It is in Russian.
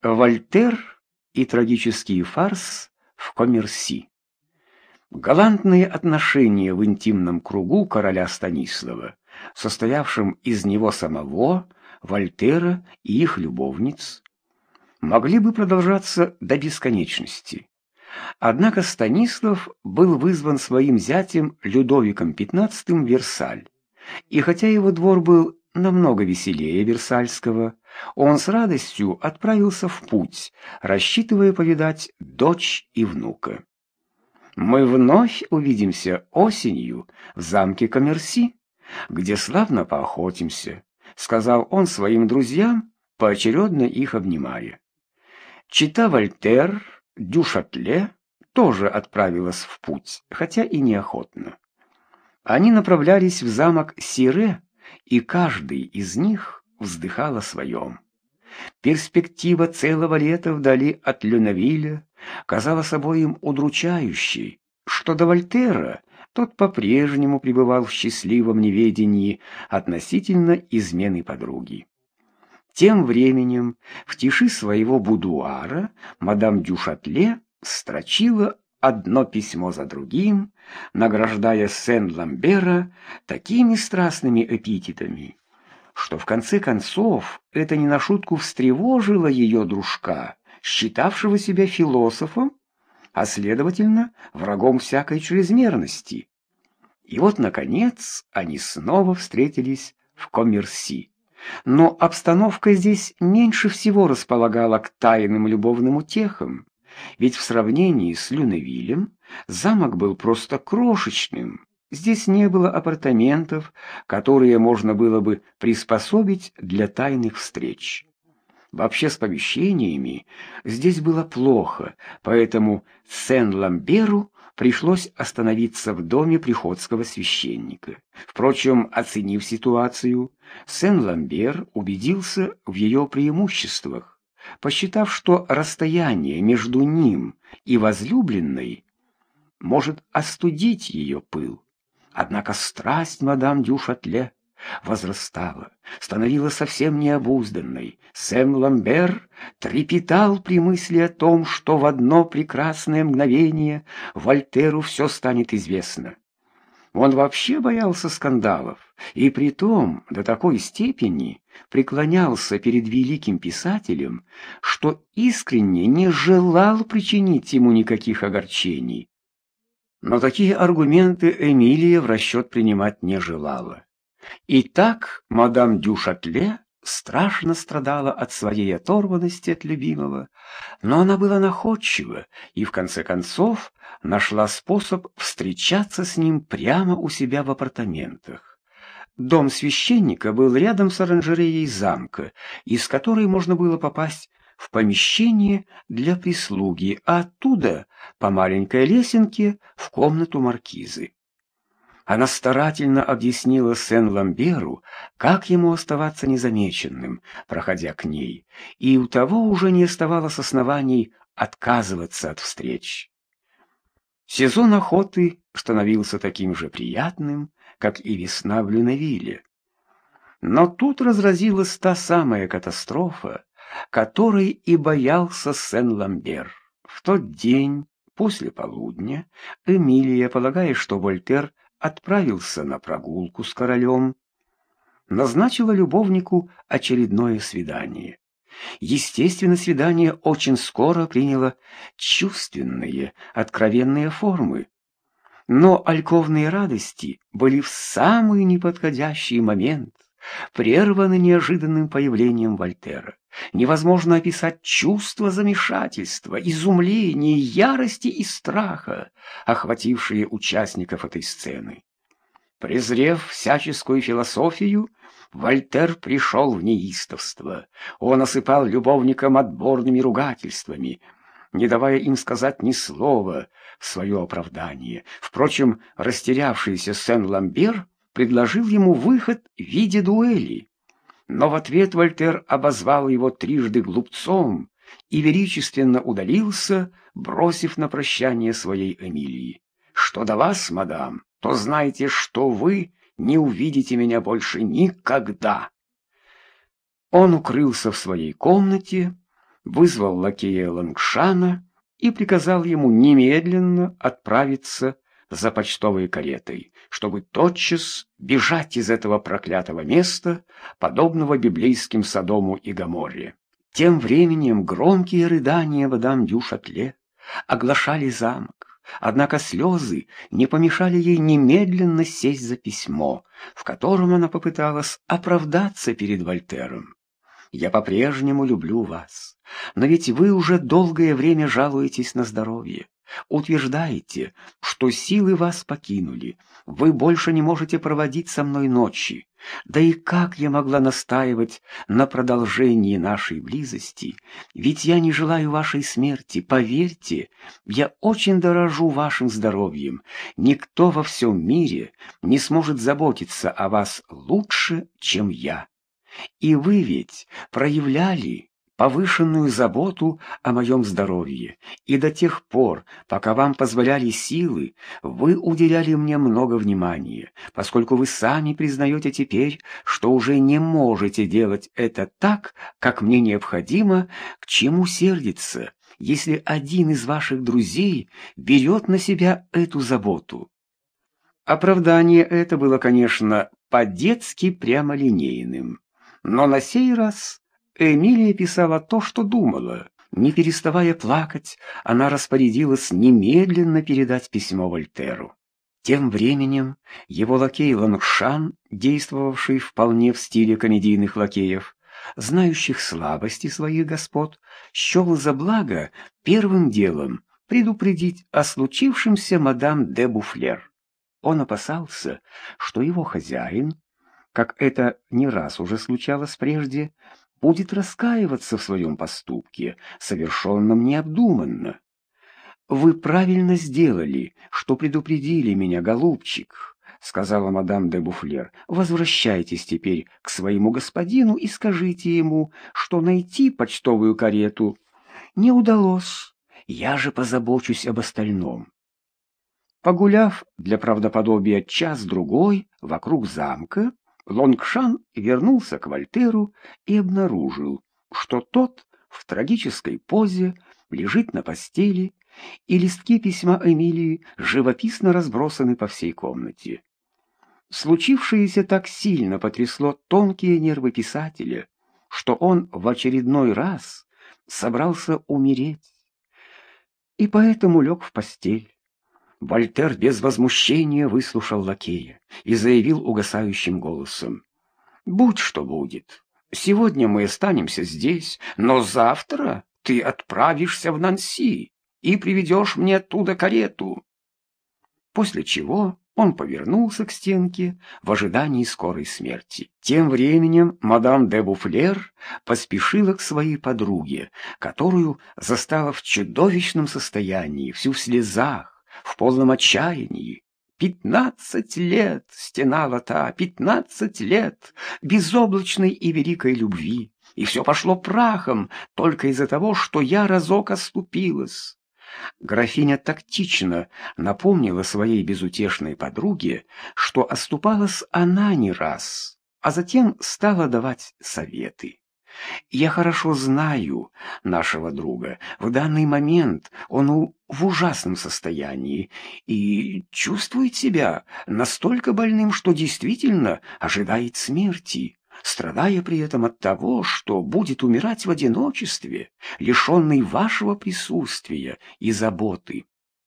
Вольтер и трагический фарс в Коммерси. Галантные отношения в интимном кругу короля Станислава, состоявшем из него самого, Вольтера и их любовниц, могли бы продолжаться до бесконечности. Однако Станислав был вызван своим зятем Людовиком XV в Версаль, и хотя его двор был намного веселее Версальского, он с радостью отправился в путь, рассчитывая повидать дочь и внука. Мы вновь увидимся осенью в замке Коммерси, где славно поохотимся, сказал он своим друзьям, поочередно их обнимая. Чита Вольтер, Дюшатле тоже отправилась в путь, хотя и неохотно. Они направлялись в замок Сире, и каждый из них вздыхал о своем. Перспектива целого лета вдали от Люнавиля казалась обоим удручающей, что до Вольтера тот по-прежнему пребывал в счастливом неведении относительно измены подруги. Тем временем в тиши своего будуара мадам Дюшатле строчила одно письмо за другим, награждая Сен-Ламбера такими страстными эпитетами, что в конце концов это не на шутку встревожило ее дружка, считавшего себя философом, а следовательно врагом всякой чрезмерности. И вот, наконец, они снова встретились в Коммерси. Но обстановка здесь меньше всего располагала к тайным любовным утехам. Ведь в сравнении с Люневилем замок был просто крошечным. Здесь не было апартаментов, которые можно было бы приспособить для тайных встреч. Вообще с помещениями здесь было плохо, поэтому Сен-Ламберу пришлось остановиться в доме приходского священника. Впрочем, оценив ситуацию, Сен-Ламбер убедился в ее преимуществах посчитав, что расстояние между ним и возлюбленной может остудить ее пыл. Однако страсть мадам Дюшатле возрастала, становилась совсем необузданной. Сэм Ламбер трепетал при мысли о том, что в одно прекрасное мгновение Вольтеру все станет известно. Он вообще боялся скандалов, и притом до такой степени преклонялся перед великим писателем, что искренне не желал причинить ему никаких огорчений. Но такие аргументы Эмилия в расчет принимать не желала. И так мадам Дюшатле страшно страдала от своей оторванности от любимого, но она была находчива и, в конце концов, нашла способ встречаться с ним прямо у себя в апартаментах. Дом священника был рядом с оранжереей замка, из которой можно было попасть в помещение для прислуги, а оттуда по маленькой лесенке в комнату маркизы. Она старательно объяснила Сен-Ламберу, как ему оставаться незамеченным, проходя к ней, и у того уже не оставалось оснований отказываться от встреч. Сезон охоты становился таким же приятным, как и весна в Люнавиле. Но тут разразилась та самая катастрофа, которой и боялся Сен-Ламбер. В тот день, после полудня, Эмилия, полагая, что Вольтер отправился на прогулку с королем, назначила любовнику очередное свидание. Естественно, свидание очень скоро приняло чувственные, откровенные формы. Но альковные радости были в самый неподходящий момент, прерваны неожиданным появлением Вольтера. Невозможно описать чувство замешательства, изумления, ярости и страха, охватившие участников этой сцены. Презрев всяческую философию, Вольтер пришел в неистовство. Он осыпал любовникам отборными ругательствами, не давая им сказать ни слова в свое оправдание. Впрочем, растерявшийся Сен-Ламбер предложил ему выход в виде дуэли. Но в ответ Вольтер обозвал его трижды глупцом и величественно удалился, бросив на прощание своей Эмилии. «Что до вас, мадам, то знайте, что вы не увидите меня больше никогда». Он укрылся в своей комнате, вызвал лакея Лангшана и приказал ему немедленно отправиться за почтовой каретой, чтобы тотчас бежать из этого проклятого места, подобного библейским Содому и Гоморре. Тем временем громкие рыдания мадам Дюшатле оглашали замок, однако слезы не помешали ей немедленно сесть за письмо, в котором она попыталась оправдаться перед Вольтером. «Я по-прежнему люблю вас, но ведь вы уже долгое время жалуетесь на здоровье. Утверждаете, что силы вас покинули, вы больше не можете проводить со мной ночи. Да и как я могла настаивать на продолжении нашей близости? Ведь я не желаю вашей смерти, поверьте, я очень дорожу вашим здоровьем. Никто во всем мире не сможет заботиться о вас лучше, чем я. И вы ведь проявляли повышенную заботу о моем здоровье, и до тех пор, пока вам позволяли силы, вы уделяли мне много внимания, поскольку вы сами признаете теперь, что уже не можете делать это так, как мне необходимо, к чему сердиться, если один из ваших друзей берет на себя эту заботу. Оправдание это было, конечно, по-детски прямолинейным, но на сей раз Эмилия писала то, что думала. Не переставая плакать, она распорядилась немедленно передать письмо Вольтеру. Тем временем его лакей Лангшан, действовавший вполне в стиле комедийных лакеев, знающих слабости своих господ, счел за благо первым делом предупредить о случившемся мадам де Буфлер. Он опасался, что его хозяин, как это не раз уже случалось прежде, будет раскаиваться в своем поступке, совершенном необдуманно. «Вы правильно сделали, что предупредили меня, голубчик», — сказала мадам де Буфлер. «Возвращайтесь теперь к своему господину и скажите ему, что найти почтовую карету не удалось. Я же позабочусь об остальном». Погуляв для правдоподобия час-другой вокруг замка, Лонгшан вернулся к Вольтеру и обнаружил, что тот в трагической позе лежит на постели, и листки письма Эмилии живописно разбросаны по всей комнате. Случившееся так сильно потрясло тонкие нервы писателя, что он в очередной раз собрался умереть, и поэтому лег в постель. Вольтер без возмущения выслушал лакея и заявил угасающим голосом. «Будь что будет. Сегодня мы останемся здесь, но завтра ты отправишься в Нанси и приведешь мне оттуда карету». После чего он повернулся к стенке в ожидании скорой смерти. Тем временем мадам де Буфлер поспешила к своей подруге, которую застала в чудовищном состоянии, всю в слезах, в полном отчаянии. Пятнадцать лет стенала та, пятнадцать лет безоблачной и великой любви, и все пошло прахом только из-за того, что я разок оступилась. Графиня тактично напомнила своей безутешной подруге, что оступалась она не раз, а затем стала давать советы. Я хорошо знаю нашего друга. В данный момент он в ужасном состоянии и чувствует себя настолько больным, что действительно ожидает смерти, страдая при этом от того, что будет умирать в одиночестве, лишенный вашего присутствия и заботы.